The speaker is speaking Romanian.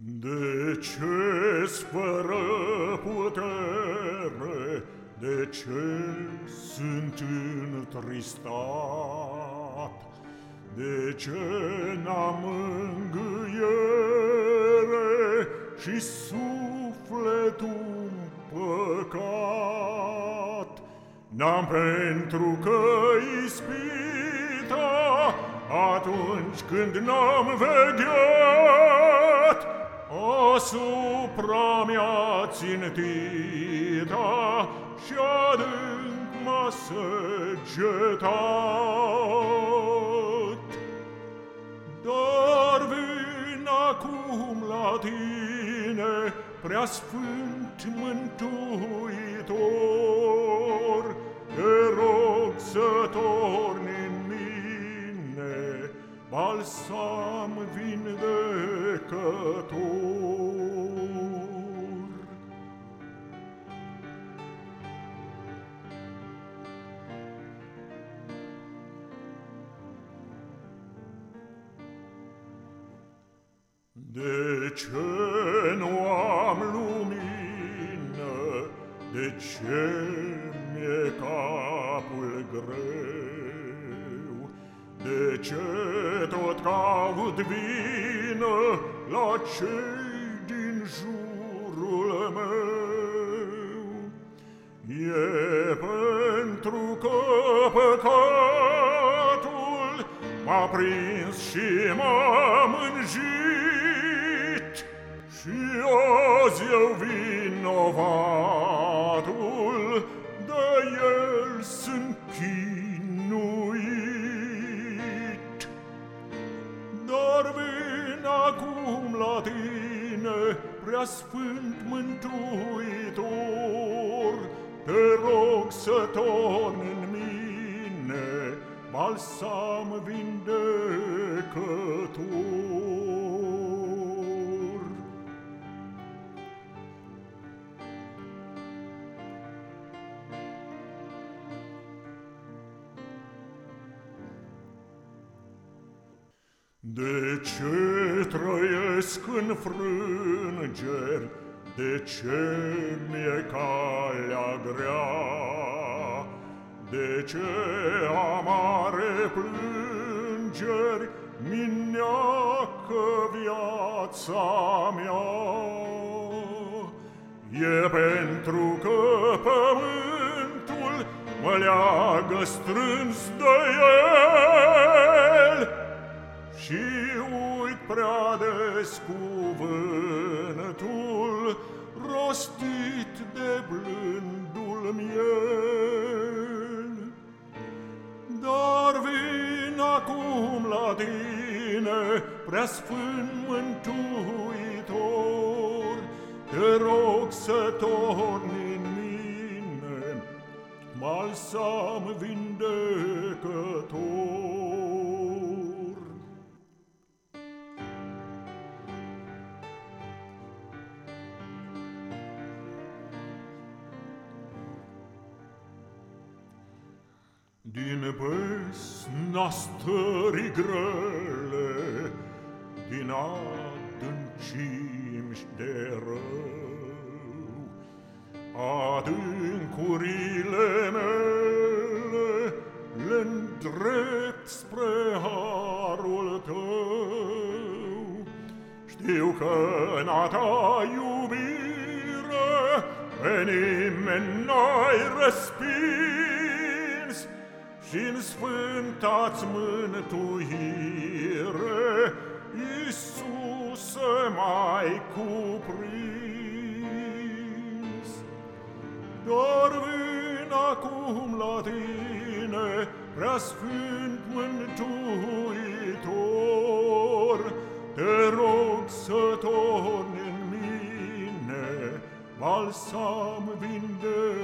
De ce fără putere, de ce sunt întristat? De ce n-am mângâiere și sufletul păcat? N-am pentru că ispita atunci când n-am vegheat Asupra mea țintita și adânc m-a săgetat. Dar vin acum la tine, prea sfânt mântuitor, te rog să torni în mine balsam vindecător. De ce nu am lumină? De ce mi-e capul greu? De ce tot caut vină la cei din jurul meu? E pentru că păcatul m-a prins și m-a mânjit Și azi eu vinovatul, de el sunt chinuit. preasfânt mântuitor, te rog să torn în mine, balsam vindecător. De ce trăiesc în frângeri? De ce mi-e calea grea? De ce amare plângeri mineacă viața mea? E pentru că pământul mă leagă strâns de el și uit prea des cuvântul rostit de blândul miel. Dar vin acum la tine, preasfânt mântuitor, te rog să torni în mine, malsam vindecător. Din besna stării grele, din adâncimi de rău, adâncurile mele le îndrept spre harul tău. Știu că în a ta iubire pe nimeni n-ai respins, și-n sfânta-ți mântuire, Iisuse, mai cuprins. Dar vin acum la tine, preasfânt mântuitor, te rog să torni în mine, balsam vindecător.